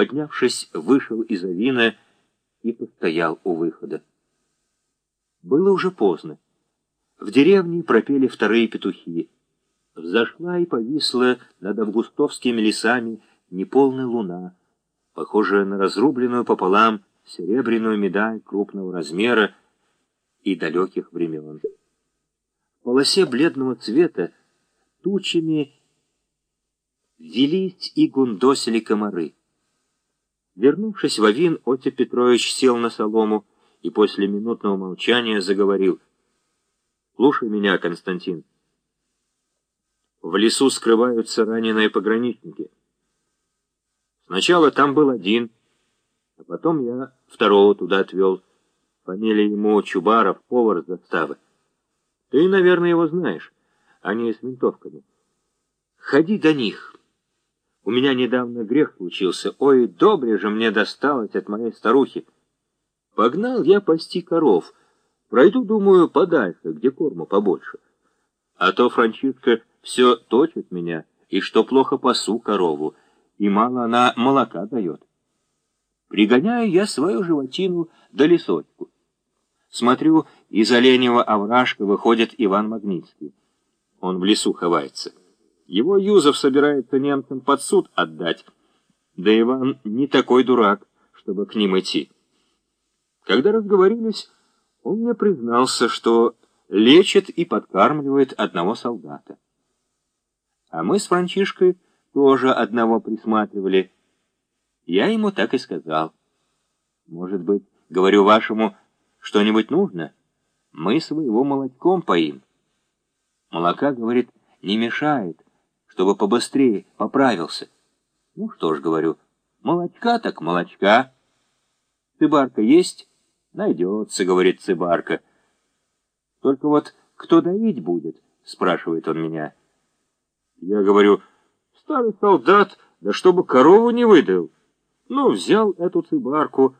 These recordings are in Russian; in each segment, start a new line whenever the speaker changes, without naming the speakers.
поднявшись, вышел из авина и постоял у выхода. Было уже поздно. В деревне пропели вторые петухи. Взошла и повисла над августовскими лесами неполная луна, похожая на разрубленную пополам серебряную медаль крупного размера и далеких времен. В полосе бледного цвета тучами велись и гундосили комары. Вернувшись в Авин, Отя Петрович сел на солому и после минутного молчания заговорил. «Слушай меня, Константин. В лесу скрываются раненые пограничники. Сначала там был один, а потом я второго туда отвел. Фамилия ему Чубаров, повар заставы. Ты, наверное, его знаешь. Они с ментовками. Ходи до них». У меня недавно грех случился. Ой, добре же мне досталось от моей старухи. Погнал я пасти коров. Пройду, думаю, подальше, где корму побольше. А то Франчишка все точит меня, и что плохо пасу корову, и мало она молока дает. Пригоняю я свою животину до лесочку. Смотрю, из оленевого овражка выходит Иван Магнитский. Он в лесу ховается. Его Юзов собирается немцам под суд отдать. Да Иван не такой дурак, чтобы к ним идти. Когда разговорились, он мне признался, что лечит и подкармливает одного солдата. А мы с Франчишкой тоже одного присматривали. Я ему так и сказал. Может быть, говорю вашему, что-нибудь нужно? Мы своего молотком поим. Молока, говорит, не мешает чтобы побыстрее поправился. Ну что ж, говорю, молочка так молочка. Цыбарка есть? Найдется, говорит цыбарка. Только вот кто доить будет, спрашивает он меня. Я говорю, старый солдат, да чтобы корову не выдал. Ну, взял эту цыбарку,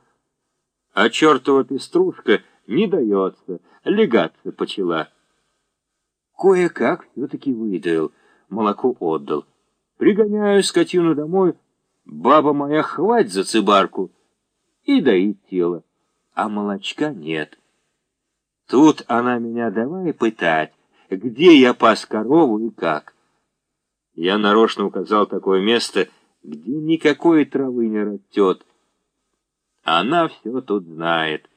а чертова пеструшка не дается, легаться почела. Кое-как все-таки выдал молоко отдал. Пригоняю скотину домой, баба моя хвать за цыбарку и доит тело, а молочка нет. Тут она меня давай пытать, где я пас корову и как. Я нарочно указал такое место, где никакой травы не растет. Она все тут знает.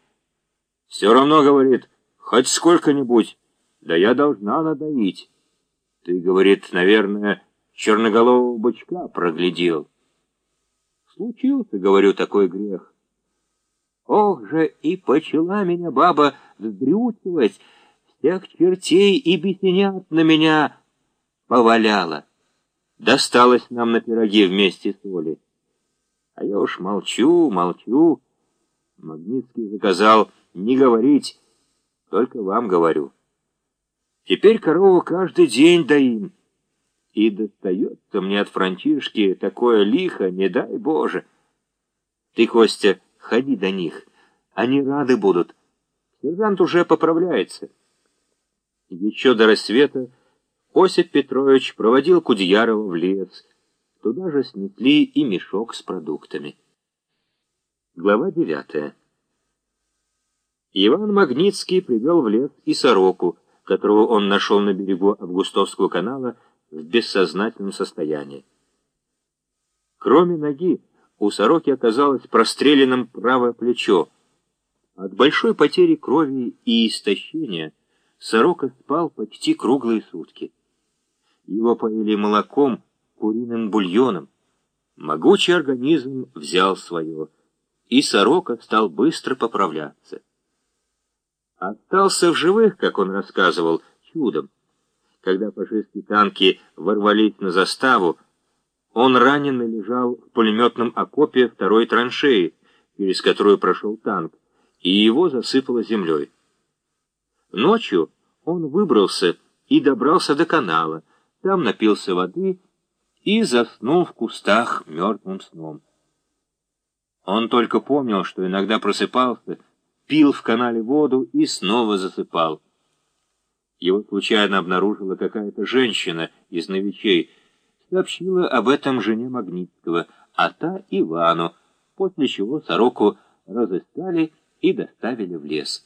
Все равно, говорит, хоть сколько-нибудь, да я должна надоить. Ты, говорит, наверное, черноголового бычка проглядел. Случился, говорю, такой грех. Ох же, и почела меня баба вздрючивать, всех чертей и бесенят на меня поваляла. Досталось нам на пироги вместе с Олей. А я уж молчу, молчу. Магнитский заказал не говорить, только вам говорю. Теперь корову каждый день доим. И достается мне от Франтишки такое лихо, не дай Боже. Ты, Костя, ходи до них. Они рады будут. Сержант уже поправляется. Еще до рассвета Осип Петрович проводил Кудеярова в лес. Туда же снесли и мешок с продуктами. Глава девятая. Иван Магнитский привел в лес и сороку, которого он нашел на берегу Августовского канала в бессознательном состоянии. Кроме ноги, у сороки оказалось простреленным правое плечо. От большой потери крови и истощения сорока спал почти круглые сутки. Его поили молоком, куриным бульоном. Могучий организм взял свое, и сорока стал быстро поправляться. Остался в живых, как он рассказывал, чудом. Когда фашистские танки ворвались на заставу, он раненый лежал в пулеметном окопе второй траншеи, через которую прошел танк, и его засыпало землей. Ночью он выбрался и добрался до канала, там напился воды и заснул в кустах мертвым сном. Он только помнил, что иногда просыпался, пил в канале воду и снова засыпал. Его случайно обнаружила какая-то женщина из новичей, сообщила об этом жене Магнитского. а та Ивану, после чего сороку разыскали и доставили в лес.